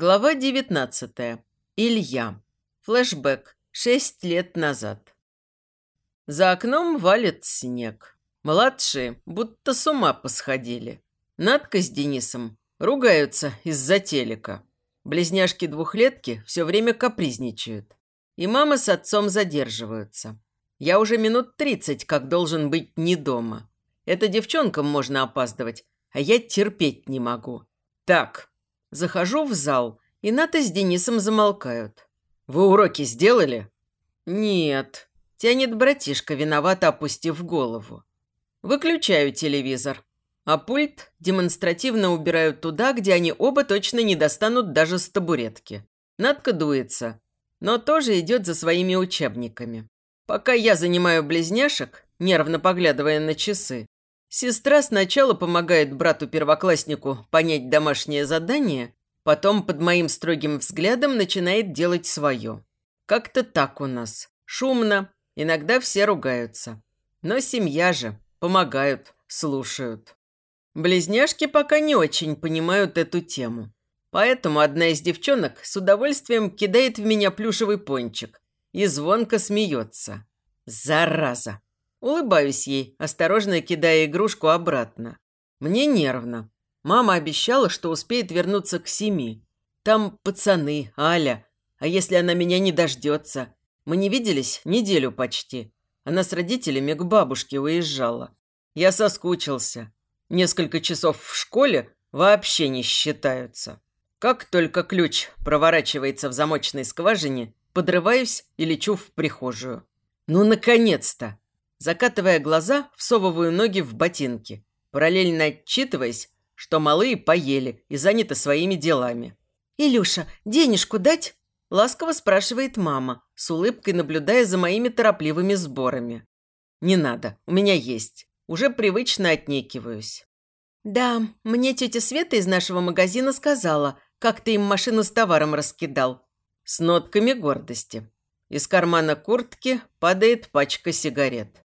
Глава 19. Илья. Флэшбэк. Шесть лет назад. За окном валит снег. Младшие будто с ума посходили. Надка с Денисом ругаются из-за телека. Близняшки-двухлетки все время капризничают. И мама с отцом задерживаются. Я уже минут тридцать как должен быть не дома. Это девчонкам можно опаздывать, а я терпеть не могу. Так, Захожу в зал, и Ната с Денисом замолкают. «Вы уроки сделали?» «Нет», – тянет братишка, виновато опустив голову. Выключаю телевизор, а пульт демонстративно убираю туда, где они оба точно не достанут даже с табуретки. Надка дуется, но тоже идет за своими учебниками. Пока я занимаю близняшек, нервно поглядывая на часы, Сестра сначала помогает брату-первокласснику понять домашнее задание, потом под моим строгим взглядом начинает делать свое. Как-то так у нас. Шумно, иногда все ругаются. Но семья же, помогают, слушают. Близняшки пока не очень понимают эту тему. Поэтому одна из девчонок с удовольствием кидает в меня плюшевый пончик и звонко смеется. Зараза! Улыбаюсь ей, осторожно кидая игрушку обратно. Мне нервно. Мама обещала, что успеет вернуться к семи. Там пацаны, Аля. А если она меня не дождется? Мы не виделись неделю почти. Она с родителями к бабушке уезжала. Я соскучился. Несколько часов в школе вообще не считаются. Как только ключ проворачивается в замочной скважине, подрываюсь и лечу в прихожую. Ну, наконец-то! Закатывая глаза, всовываю ноги в ботинки, параллельно отчитываясь, что малые поели и заняты своими делами. «Илюша, денежку дать?» – ласково спрашивает мама, с улыбкой наблюдая за моими торопливыми сборами. «Не надо, у меня есть. Уже привычно отнекиваюсь». «Да, мне тетя Света из нашего магазина сказала, как ты им машину с товаром раскидал». С нотками гордости. Из кармана куртки падает пачка сигарет.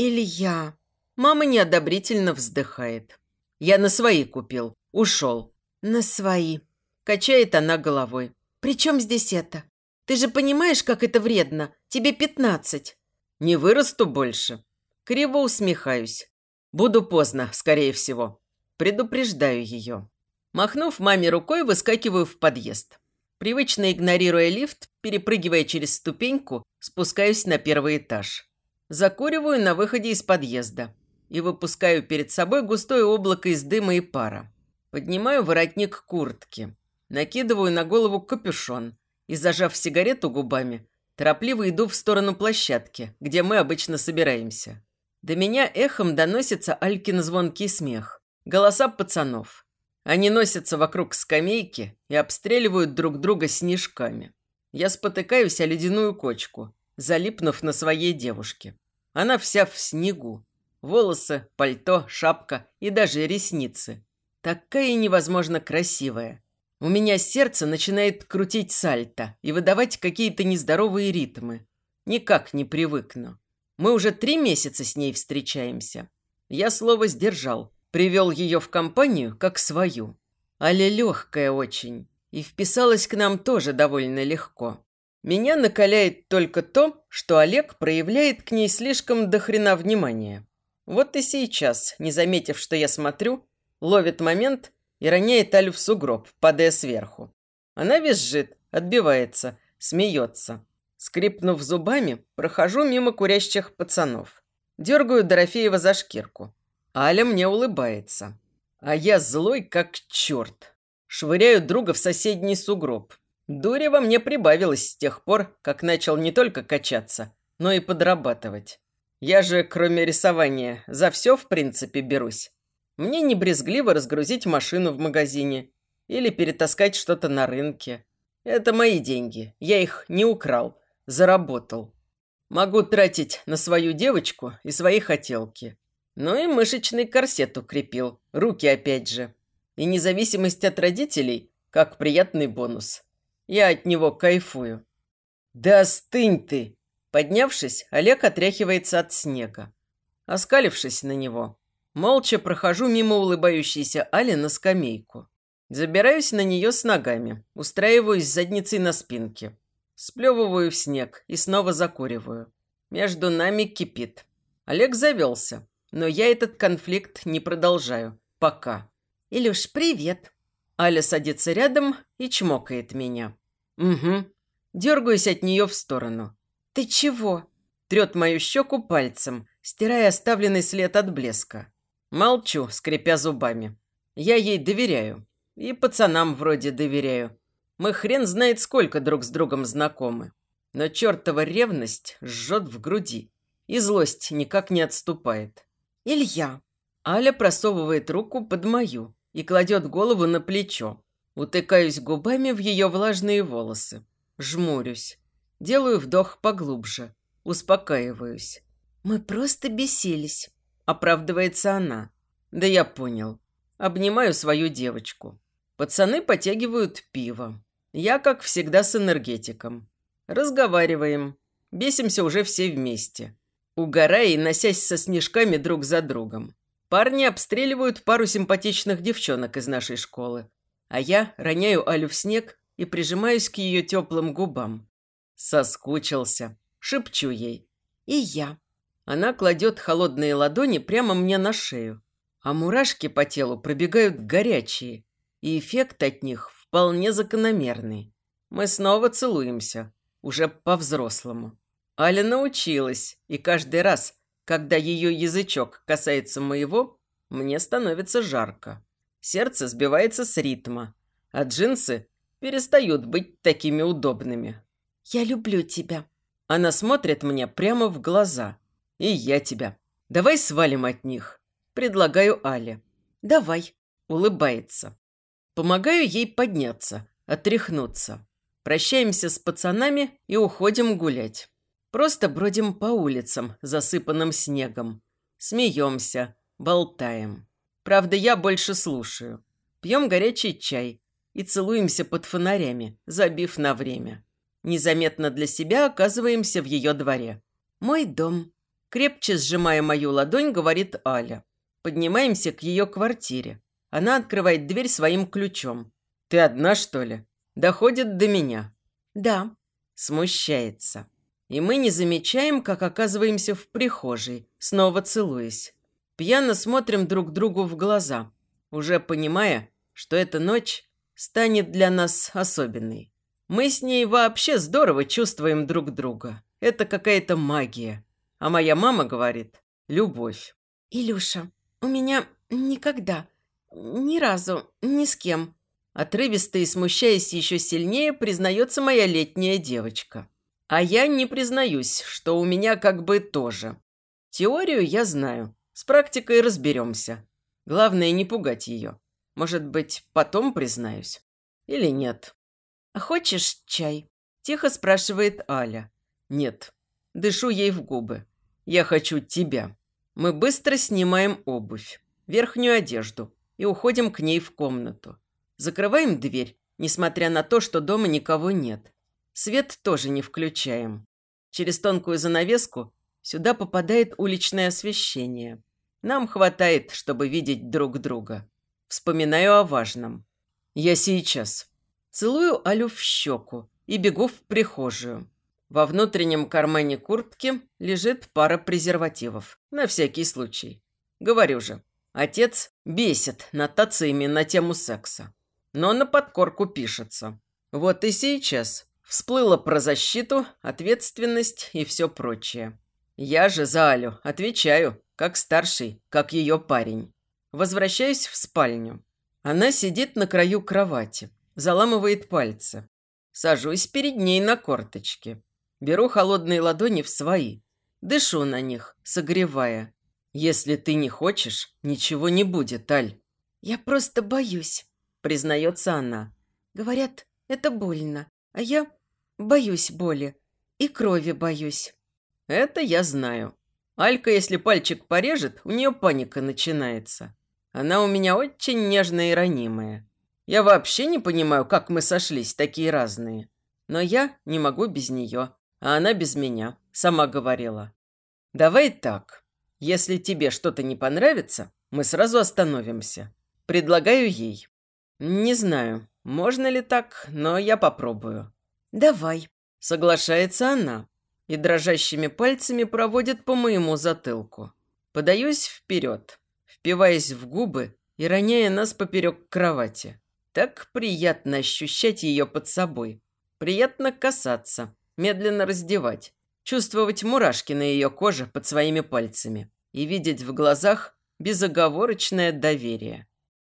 «Илья!» Мама неодобрительно вздыхает. «Я на свои купил. Ушел». «На свои». Качает она головой. «При чем здесь это? Ты же понимаешь, как это вредно? Тебе пятнадцать». «Не вырасту больше». Криво усмехаюсь. Буду поздно, скорее всего. Предупреждаю ее. Махнув маме рукой, выскакиваю в подъезд. Привычно игнорируя лифт, перепрыгивая через ступеньку, спускаюсь на первый этаж. Закуриваю на выходе из подъезда и выпускаю перед собой густое облако из дыма и пара. Поднимаю воротник куртки, накидываю на голову капюшон и, зажав сигарету губами, торопливо иду в сторону площадки, где мы обычно собираемся. До меня эхом доносится Алькин звонкий смех, голоса пацанов. Они носятся вокруг скамейки и обстреливают друг друга снежками. Я спотыкаюсь о ледяную кочку, залипнув на своей девушке. Она вся в снегу. Волосы, пальто, шапка и даже ресницы. Такая невозможно красивая. У меня сердце начинает крутить сальто и выдавать какие-то нездоровые ритмы. Никак не привыкну. Мы уже три месяца с ней встречаемся. Я слово сдержал, привел ее в компанию как свою. Аля легкая очень и вписалась к нам тоже довольно легко. Меня накаляет только то, что Олег проявляет к ней слишком дохрена внимания. Вот и сейчас, не заметив, что я смотрю, ловит момент и роняет Алю в сугроб, падая сверху. Она визжит, отбивается, смеется. Скрипнув зубами, прохожу мимо курящих пацанов. Дергаю Дорофеева за шкирку. Аля мне улыбается. А я злой как черт. Швыряю друга в соседний сугроб. Дури во мне прибавилось с тех пор, как начал не только качаться, но и подрабатывать. Я же, кроме рисования, за все, в принципе, берусь. Мне не брезгливо разгрузить машину в магазине или перетаскать что-то на рынке. Это мои деньги, я их не украл, заработал. Могу тратить на свою девочку и свои хотелки. Ну и мышечный корсет укрепил, руки опять же. И независимость от родителей, как приятный бонус. Я от него кайфую. Да стынь ты! Поднявшись, Олег отряхивается от снега. Оскалившись на него, молча прохожу мимо улыбающейся Али на скамейку. Забираюсь на нее с ногами, устраиваюсь задницей на спинке. Сплевываю в снег и снова закуриваю. Между нами кипит. Олег завелся, но я этот конфликт не продолжаю. Пока. «Илюш, привет!» Аля садится рядом и чмокает меня. «Угу». Дергаюсь от нее в сторону. «Ты чего?» Трет мою щеку пальцем, стирая оставленный след от блеска. Молчу, скрипя зубами. Я ей доверяю. И пацанам вроде доверяю. Мы хрен знает сколько друг с другом знакомы. Но чертова ревность жжет в груди. И злость никак не отступает. «Илья!» Аля просовывает руку под мою и кладет голову на плечо. Утыкаюсь губами в ее влажные волосы. Жмурюсь. Делаю вдох поглубже. Успокаиваюсь. «Мы просто бесились», – оправдывается она. «Да я понял. Обнимаю свою девочку. Пацаны потягивают пиво. Я, как всегда, с энергетиком. Разговариваем. Бесимся уже все вместе. Угорая и носясь со снежками друг за другом. Парни обстреливают пару симпатичных девчонок из нашей школы. А я роняю Алю в снег и прижимаюсь к ее теплым губам. Соскучился. Шепчу ей. И я. Она кладет холодные ладони прямо мне на шею. А мурашки по телу пробегают горячие. И эффект от них вполне закономерный. Мы снова целуемся. Уже по-взрослому. Аля научилась. И каждый раз, когда ее язычок касается моего, мне становится жарко. Сердце сбивается с ритма. А джинсы перестают быть такими удобными. «Я люблю тебя». Она смотрит мне прямо в глаза. «И я тебя. Давай свалим от них». Предлагаю Але. «Давай», – улыбается. Помогаю ей подняться, отряхнуться. Прощаемся с пацанами и уходим гулять. Просто бродим по улицам, засыпанным снегом. Смеемся, болтаем. Правда, я больше слушаю. Пьем горячий чай и целуемся под фонарями, забив на время. Незаметно для себя оказываемся в ее дворе. «Мой дом», – крепче сжимая мою ладонь, говорит Аля. Поднимаемся к ее квартире. Она открывает дверь своим ключом. «Ты одна, что ли?» Доходит до меня. «Да». Смущается. И мы не замечаем, как оказываемся в прихожей, снова целуясь. Пьяно смотрим друг другу в глаза, уже понимая, что эта ночь станет для нас особенной. Мы с ней вообще здорово чувствуем друг друга. Это какая-то магия. А моя мама говорит – любовь. «Илюша, у меня никогда, ни разу, ни с кем». Отрывисто и смущаясь еще сильнее, признается моя летняя девочка. А я не признаюсь, что у меня как бы тоже. Теорию я знаю, с практикой разберемся. Главное не пугать ее. Может быть, потом признаюсь? Или нет? «А хочешь чай?» – тихо спрашивает Аля. «Нет». Дышу ей в губы. «Я хочу тебя». Мы быстро снимаем обувь, верхнюю одежду и уходим к ней в комнату. Закрываем дверь, несмотря на то, что дома никого нет. Свет тоже не включаем. Через тонкую занавеску сюда попадает уличное освещение. Нам хватает, чтобы видеть друг друга. Вспоминаю о важном. Я сейчас. Целую Алю в щеку и бегу в прихожую. Во внутреннем кармане куртки лежит пара презервативов. На всякий случай. Говорю же, отец бесит нотациями на тему секса. Но на подкорку пишется. Вот и сейчас Всплыло про защиту, ответственность и все прочее. Я же за Алю отвечаю, как старший, как ее парень. Возвращаюсь в спальню. Она сидит на краю кровати, заламывает пальцы. Сажусь перед ней на корточки. Беру холодные ладони в свои. Дышу на них, согревая. Если ты не хочешь, ничего не будет, Аль. Я просто боюсь, признается она. Говорят, это больно, а я Боюсь боли. И крови боюсь. Это я знаю. Алька, если пальчик порежет, у нее паника начинается. Она у меня очень нежная и ранимая. Я вообще не понимаю, как мы сошлись, такие разные. Но я не могу без нее, а она без меня, сама говорила. Давай так. Если тебе что-то не понравится, мы сразу остановимся. Предлагаю ей. Не знаю, можно ли так, но я попробую. «Давай», — соглашается она и дрожащими пальцами проводит по моему затылку. Подаюсь вперед, впиваясь в губы и роняя нас поперек кровати. Так приятно ощущать ее под собой. Приятно касаться, медленно раздевать, чувствовать мурашки на ее коже под своими пальцами и видеть в глазах безоговорочное доверие.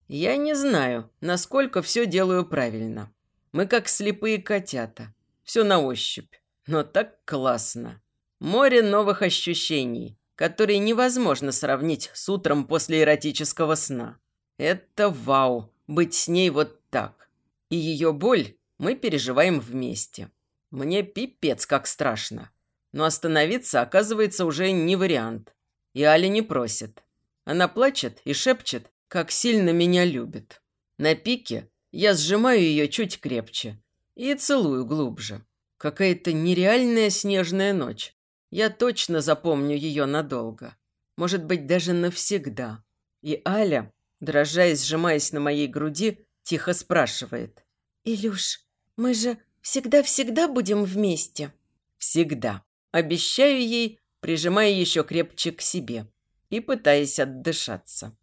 Я не знаю, насколько все делаю правильно. Мы как слепые котята. Все на ощупь. Но так классно. Море новых ощущений, которые невозможно сравнить с утром после эротического сна. Это вау, быть с ней вот так. И ее боль мы переживаем вместе. Мне пипец как страшно. Но остановиться, оказывается, уже не вариант. И Аля не просит. Она плачет и шепчет, как сильно меня любит. На пике я сжимаю ее чуть крепче и целую глубже. Какая-то нереальная снежная ночь. Я точно запомню ее надолго. Может быть, даже навсегда. И Аля, дрожа и сжимаясь на моей груди, тихо спрашивает. «Илюш, мы же всегда-всегда будем вместе?» «Всегда». Обещаю ей, прижимая еще крепче к себе и пытаясь отдышаться.